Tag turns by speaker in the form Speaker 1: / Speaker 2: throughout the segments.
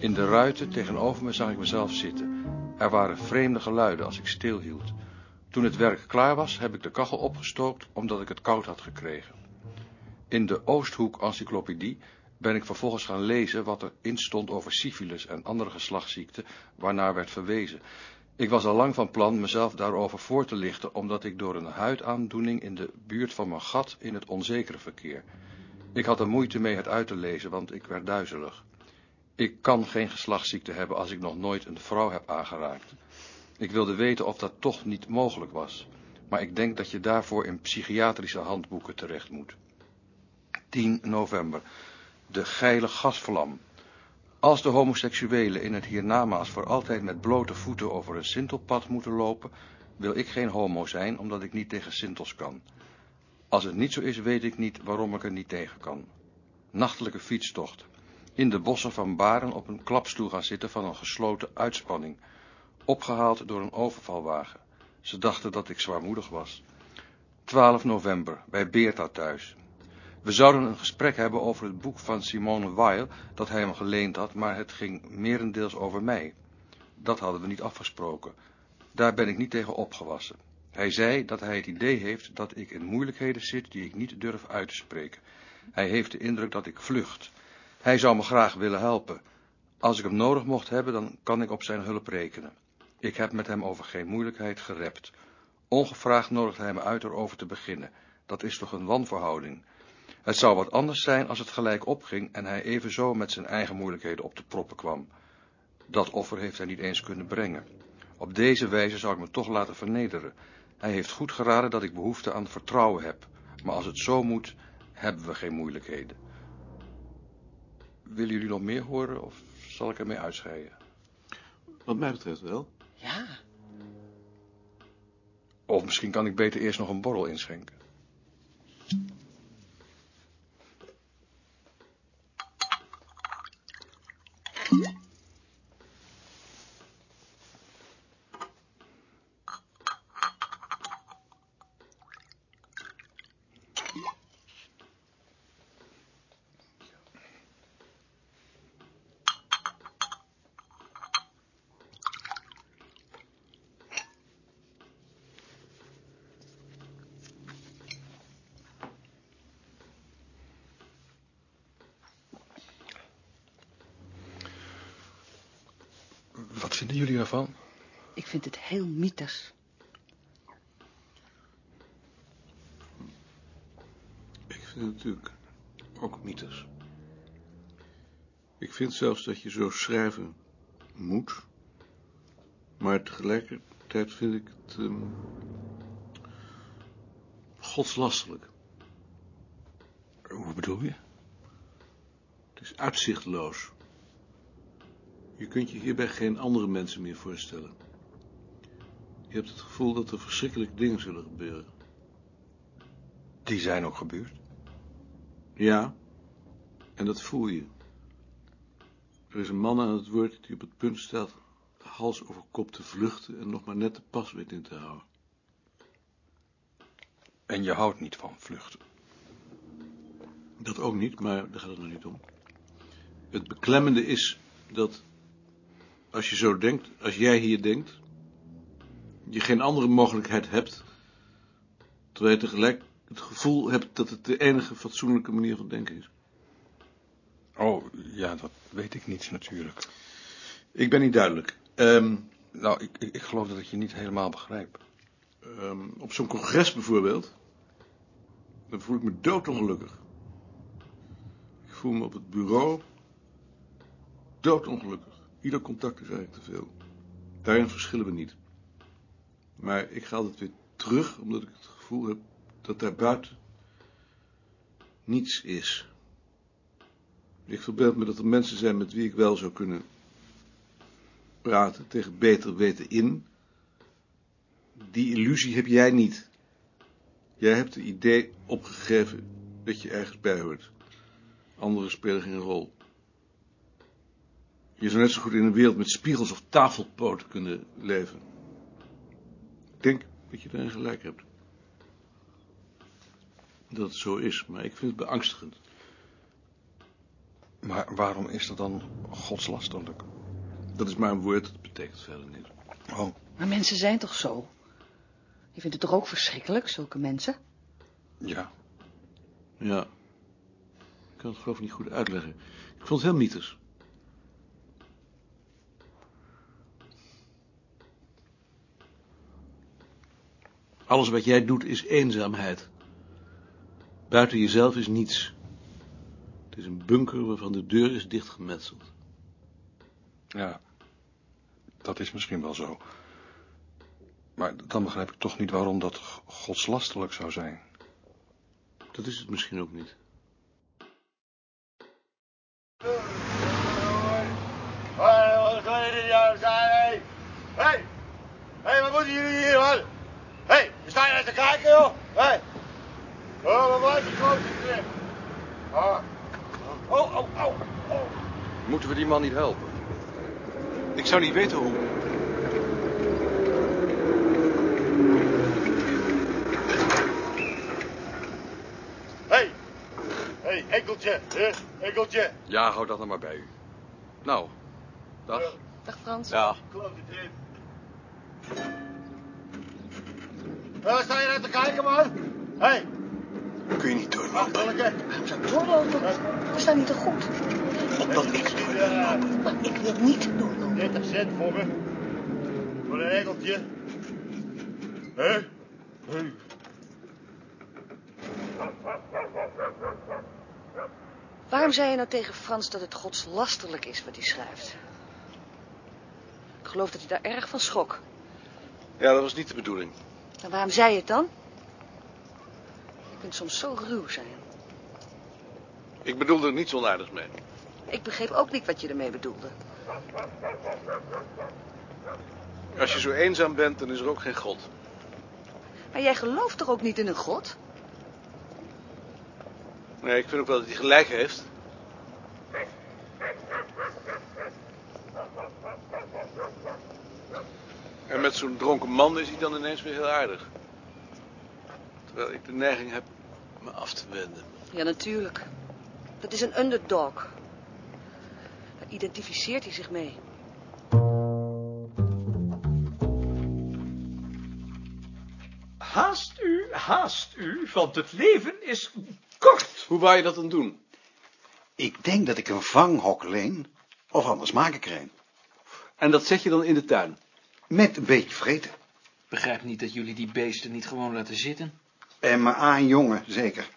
Speaker 1: de ruiten tegenover me zag ik mezelf zitten. Er waren vreemde geluiden als ik stilhield. Toen het werk klaar was, heb ik de kachel opgestookt omdat ik het koud had gekregen. In de Oosthoek Encyclopedie ben ik vervolgens gaan lezen wat er in stond over syfilis en andere geslachtsziekten waarnaar werd verwezen. Ik was al lang van plan mezelf daarover voor te lichten, omdat ik door een huidaandoening in de buurt van mijn gat in het onzekere verkeer. Ik had er moeite mee het uit te lezen, want ik werd duizelig. Ik kan geen geslachtsziekte hebben als ik nog nooit een vrouw heb aangeraakt. Ik wilde weten of dat toch niet mogelijk was, maar ik denk dat je daarvoor in psychiatrische handboeken terecht moet. 10 november. De geile gasvlam. Als de homoseksuelen in het hiernamaals voor altijd met blote voeten over een sintelpad moeten lopen, wil ik geen homo zijn, omdat ik niet tegen sintels kan. Als het niet zo is, weet ik niet waarom ik er niet tegen kan. Nachtelijke fietstocht. In de bossen van Baren op een klapstoel gaan zitten van een gesloten uitspanning. Opgehaald door een overvalwagen. Ze dachten dat ik zwaarmoedig was. 12 november, bij Beerta thuis. We zouden een gesprek hebben over het boek van Simone Weil, dat hij hem geleend had, maar het ging merendeels over mij. Dat hadden we niet afgesproken. Daar ben ik niet tegen opgewassen. Hij zei dat hij het idee heeft dat ik in moeilijkheden zit die ik niet durf uit te spreken. Hij heeft de indruk dat ik vlucht. Hij zou me graag willen helpen. Als ik hem nodig mocht hebben, dan kan ik op zijn hulp rekenen. Ik heb met hem over geen moeilijkheid gerept. Ongevraagd nodigt hij me uit erover te beginnen. Dat is toch een wanverhouding. Het zou wat anders zijn als het gelijk opging en hij evenzo met zijn eigen moeilijkheden op de proppen kwam. Dat offer heeft hij niet eens kunnen brengen. Op deze wijze zou ik me toch laten vernederen. Hij heeft goed geraden dat ik behoefte aan vertrouwen heb, maar als het zo moet, hebben we geen moeilijkheden. Willen jullie nog meer horen of zal ik ermee uitscheiden?
Speaker 2: Wat mij betreft wel.
Speaker 3: Ja.
Speaker 1: Of misschien kan ik beter eerst nog een borrel inschenken. Wat vinden jullie ervan?
Speaker 3: Ik vind het heel mythes.
Speaker 2: Ik vind het natuurlijk ook mythes. Ik vind zelfs dat je zo schrijven moet. Maar tegelijkertijd vind ik het um, godslastelijk.
Speaker 1: Hoe bedoel je?
Speaker 2: Het is uitzichtloos. Je kunt je hierbij geen andere mensen meer voorstellen. Je hebt het gevoel dat er verschrikkelijke dingen zullen gebeuren.
Speaker 1: Die zijn ook gebeurd.
Speaker 2: Ja, en dat voel je. Er is een man aan het woord die op het punt staat de hals over kop te vluchten en nog maar net de pas weet in te houden.
Speaker 1: En je houdt niet van vluchten.
Speaker 2: Dat ook niet, maar daar gaat het nog niet om. Het beklemmende is dat als je zo denkt, als jij hier denkt, je geen andere mogelijkheid hebt, terwijl je tegelijk het gevoel hebt dat het de enige fatsoenlijke manier van denken is.
Speaker 1: Oh, ja, dat weet ik niet natuurlijk.
Speaker 2: Ik ben niet duidelijk. Um,
Speaker 1: nou, ik, ik, ik, geloof dat ik je niet helemaal begrijp.
Speaker 2: Um, op zo'n congres bijvoorbeeld, dan voel ik me doodongelukkig. Ik voel me op het bureau doodongelukkig. Ieder contact is eigenlijk te veel. Daarin verschillen we niet. Maar ik ga altijd weer terug, omdat ik het gevoel heb dat daar buiten niets is. Ik verbeeld me dat er mensen zijn met wie ik wel zou kunnen praten, tegen beter weten in. Die illusie heb jij niet. Jij hebt het idee opgegeven dat je ergens bij hoort. Anderen spelen geen rol. Je zou net zo goed in een wereld met spiegels of tafelpoten kunnen leven. Ik denk dat je daarin gelijk hebt. Dat het zo is, maar ik vind het beangstigend.
Speaker 1: Maar waarom is dat dan godslasterlijk?
Speaker 2: Dat is maar een woord, dat betekent verder niet.
Speaker 1: Oh,
Speaker 3: Maar mensen zijn toch zo? Je vindt het toch ook verschrikkelijk, zulke mensen?
Speaker 1: ja.
Speaker 2: Ja. Ik kan het geloof ik niet goed uitleggen. Ik vond het heel mythisch. Alles wat jij doet is eenzaamheid. Buiten jezelf is niets. Het is een bunker waarvan de deur is dichtgemetseld.
Speaker 1: Ja, dat is misschien wel zo. Maar dan begrijp ik toch niet waarom dat g- godslasterlijk zou zijn.
Speaker 2: Dat is het misschien ook niet.
Speaker 4: Hé, wat kan jullie hier zijn, hé? Hé, hé, wat moeten jullie hier, man? We staan hier te kijken, joh. Hé. Oh, wat blijft die klote erin? Ah. Oh, oh, oh, oh.
Speaker 1: Moeten we die man niet helpen?
Speaker 2: Ik zou niet weten hoe.
Speaker 4: Hé, hé, enkeltje, hè, enkeltje.
Speaker 1: Ja, hou dat dan maar bij u. Nou, dag.
Speaker 3: Dag Frans.
Speaker 2: Ja.
Speaker 4: Klote. Hé, wat sta je nou te kijken, man? Hé,
Speaker 5: Kun je niet doorlopen.
Speaker 3: Waarom zou ik doorlopen? We staan niet te goed.
Speaker 5: omdat ik doorloop.
Speaker 3: Maar ik wil niet doorlopen.
Speaker 4: 30 cent voor me. Voor een enkeltje. Hé? Hé.
Speaker 3: Waarom zei je nou tegen Frans dat het godslasterlijk is wat hij schrijft? Ik geloof dat hij daar erg van schrok.
Speaker 2: Ja, dat was niet de bedoeling.
Speaker 3: En waarom zei je het dan? Je kunt soms zo ruw zijn.
Speaker 2: Ik bedoelde er niets onaardigs mee.
Speaker 3: Ik begreep ook niet wat je ermee bedoelde.
Speaker 2: Als je zo eenzaam bent, dan is er ook geen God.
Speaker 3: Maar jij gelooft toch ook niet in een god?
Speaker 2: Nee, ik vind ook wel dat hij gelijk heeft. En met zo'n dronken man is hij dan ineens weer heel aardig. Terwijl ik de neiging heb me af te wenden.
Speaker 3: Ja, natuurlijk. Dat is een underdog. Daar identificeert hij zich mee.
Speaker 6: Haast u, haast u, want het leven is kort.
Speaker 2: Hoe wou je dat dan doen?
Speaker 5: Ik denk dat ik een vanghok leen, of anders maak ik er een.
Speaker 2: En dat zet je dan in de tuin?
Speaker 5: Met een beetje vreten.
Speaker 7: begrijp niet dat jullie die beesten niet gewoon laten zitten.
Speaker 5: En maar aan jongen, zeker.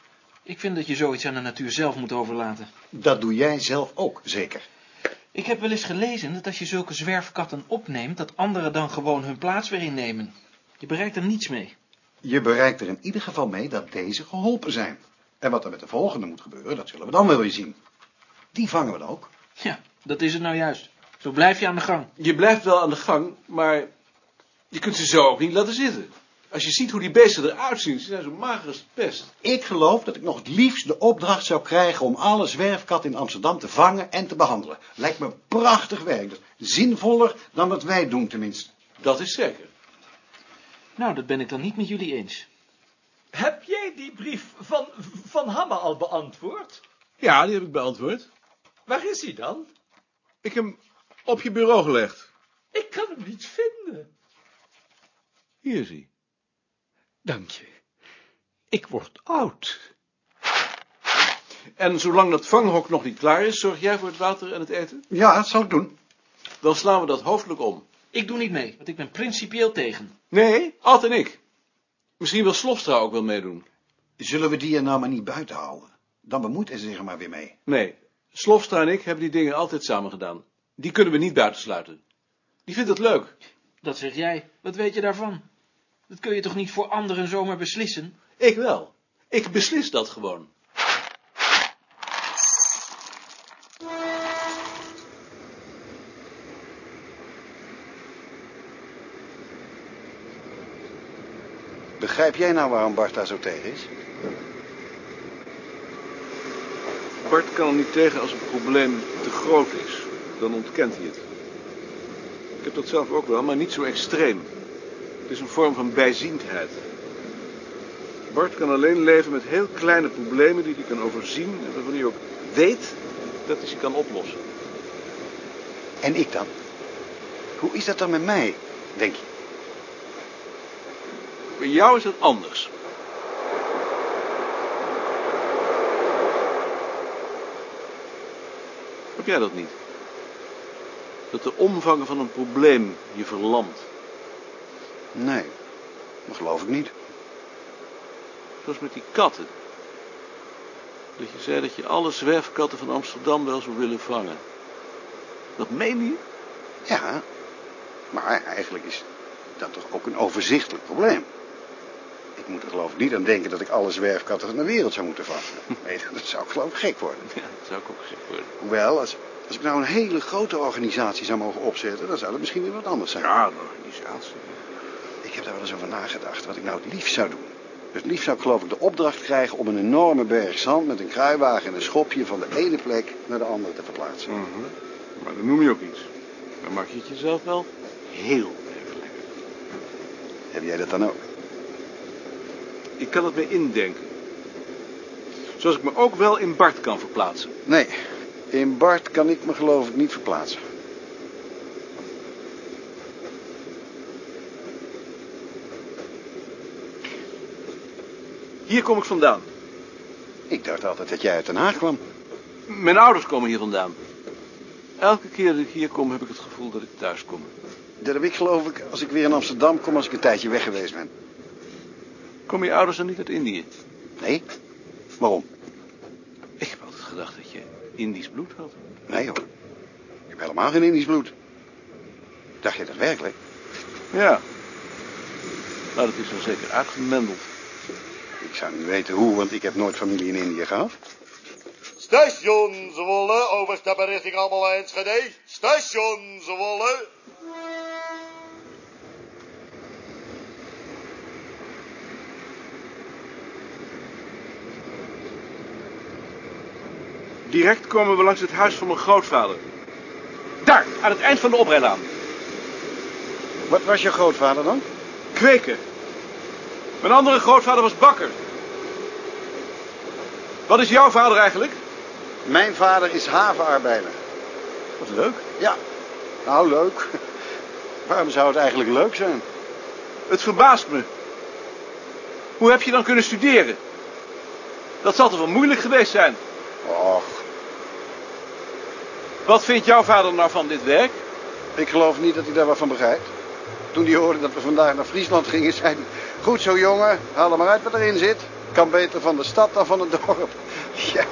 Speaker 7: Ik vind dat je zoiets aan de natuur zelf moet overlaten.
Speaker 5: Dat doe jij zelf ook, zeker.
Speaker 7: Ik heb wel eens gelezen dat als je zulke zwerfkatten opneemt, dat anderen dan gewoon hun plaats weer innemen. Je bereikt er niets mee.
Speaker 5: Je bereikt er in ieder geval mee dat deze geholpen zijn. En wat er met de volgende moet gebeuren, dat zullen we dan wel weer zien. Die vangen we dan ook.
Speaker 7: Ja, dat is het nou juist. Zo blijf je aan de gang.
Speaker 2: Je blijft wel aan de gang, maar je kunt ze zo ook niet laten zitten. Als je ziet hoe die beesten eruit zien, ze zijn zo mager als pest.
Speaker 5: Ik geloof dat ik nog het liefst de opdracht zou krijgen om alle zwerfkatten in Amsterdam te vangen en te behandelen. Lijkt me prachtig werk. Dat is zinvoller dan wat wij doen tenminste.
Speaker 2: Dat is zeker.
Speaker 7: Nou, dat ben ik dan niet met jullie eens.
Speaker 6: Heb jij die brief van Van Hamme al beantwoord?
Speaker 2: Ja, die heb ik beantwoord.
Speaker 6: Waar is hij dan?
Speaker 2: Ik heb hem op je bureau gelegd.
Speaker 6: Ik kan hem niet vinden.
Speaker 2: Hier is hij.
Speaker 6: Dank je. Ik word oud.
Speaker 2: En zolang dat vanghok nog niet klaar is, zorg jij voor het water en het eten?
Speaker 5: Ja, dat zal ik doen.
Speaker 2: Dan slaan we dat hoofdelijk om.
Speaker 7: Ik doe niet mee, want ik ben principieel tegen.
Speaker 2: Nee, Ad en ik. Misschien wil Slofstra ook wel meedoen.
Speaker 5: Zullen we die er nou maar niet buiten houden? Dan bemoeit hij zich er maar weer mee.
Speaker 2: Nee, Slofstra en ik hebben die dingen altijd samen gedaan. Die kunnen we niet buitensluiten. Die vindt het leuk.
Speaker 7: Dat zeg jij. Wat weet je daarvan? Dat kun je toch niet voor anderen zomaar beslissen?
Speaker 2: Ik wel. Ik beslis dat gewoon.
Speaker 5: Begrijp jij nou waarom Bart daar zo tegen is?
Speaker 2: Bart kan er niet tegen als een probleem te groot is. Dan ontkent hij het. Ik heb dat zelf ook wel, maar niet zo extreem. Het is een vorm van bijziendheid. Bart kan alleen leven met heel kleine problemen die hij kan overzien en waarvan hij ook weet dat hij ze kan oplossen.
Speaker 5: En ik dan? Hoe is dat dan met mij, denk je?
Speaker 2: Bij jou is het anders. Heb jij dat niet? Dat de omvang van een probleem je verlamt.
Speaker 5: Nee, dat geloof ik niet.
Speaker 2: Zoals met die katten. Dat je zei dat je alle zwerfkatten van Amsterdam wel zou willen vangen. Dat meen je?
Speaker 5: Ja, maar eigenlijk is dat toch ook een overzichtelijk probleem. Ik moet er geloof ik niet aan denken dat ik alle zwerfkatten van de wereld zou moeten vangen. Nee, dat zou ik geloof ik gek worden.
Speaker 2: Ja, dat zou ik ook gek worden.
Speaker 5: Hoewel, als, als ik nou een hele grote organisatie zou mogen opzetten, dan zou dat misschien weer wat anders zijn.
Speaker 2: Ja, een organisatie.
Speaker 5: Ik heb daar wel eens over nagedacht, wat ik nou het liefst zou doen. Het liefst zou ik geloof ik de opdracht krijgen om een enorme berg zand met een kruiwagen en een schopje van de ene plek naar de andere te verplaatsen.
Speaker 2: Mhm. Maar dan noem je ook iets. Dan maak je het jezelf wel heel erg lekker.
Speaker 5: Heb jij dat dan ook?
Speaker 2: Ik kan het me indenken. Zoals ik me ook wel in Bart kan verplaatsen.
Speaker 5: Nee, in Bart kan ik me geloof ik niet verplaatsen.
Speaker 2: Hier kom ik vandaan.
Speaker 5: Ik dacht altijd dat jij uit Den Haag kwam.
Speaker 2: Mijn ouders komen hier vandaan. Elke keer dat ik hier kom, heb ik het gevoel dat ik thuis kom.
Speaker 5: Dat heb ik geloof ik als ik weer in Amsterdam kom als ik een tijdje weg geweest ben.
Speaker 2: Komen je ouders dan niet uit Indië?
Speaker 5: Nee? Waarom?
Speaker 2: Ik heb altijd gedacht dat je Indisch bloed had.
Speaker 5: Nee hoor. Ik heb helemaal geen Indisch bloed. Dacht je dat werkelijk?
Speaker 2: Ja. Nou, dat is wel zeker uitgemendeld.
Speaker 5: Ik zou niet weten hoe, want ik heb nooit familie in Indië gehad.
Speaker 4: Station Zwolle, overstappen richting allemaal Enschede. Station Zwolle.
Speaker 2: Direct komen we langs het huis van mijn grootvader. Daar, aan het eind van de oprijlaan.
Speaker 5: Wat was je grootvader dan?
Speaker 2: Kweken. Mijn andere grootvader was bakker. Wat is jouw vader eigenlijk?
Speaker 5: Mijn vader is havenarbeider.
Speaker 2: Wat leuk.
Speaker 5: Ja. Nou, leuk. Waarom zou het eigenlijk leuk zijn?
Speaker 2: Het verbaast me. Hoe heb je dan kunnen studeren? Dat zal toch wel moeilijk geweest zijn?
Speaker 5: Och,
Speaker 2: Wat vindt jouw vader nou van dit werk?
Speaker 5: ik geloof niet dat hij daar wat van begrijpt. Toen hij hoorde dat we vandaag naar Friesland gingen, zei hij... Goed zo, jongen. Haal er maar uit wat erin zit. Kan beter van de stad dan van het dorp. Ja,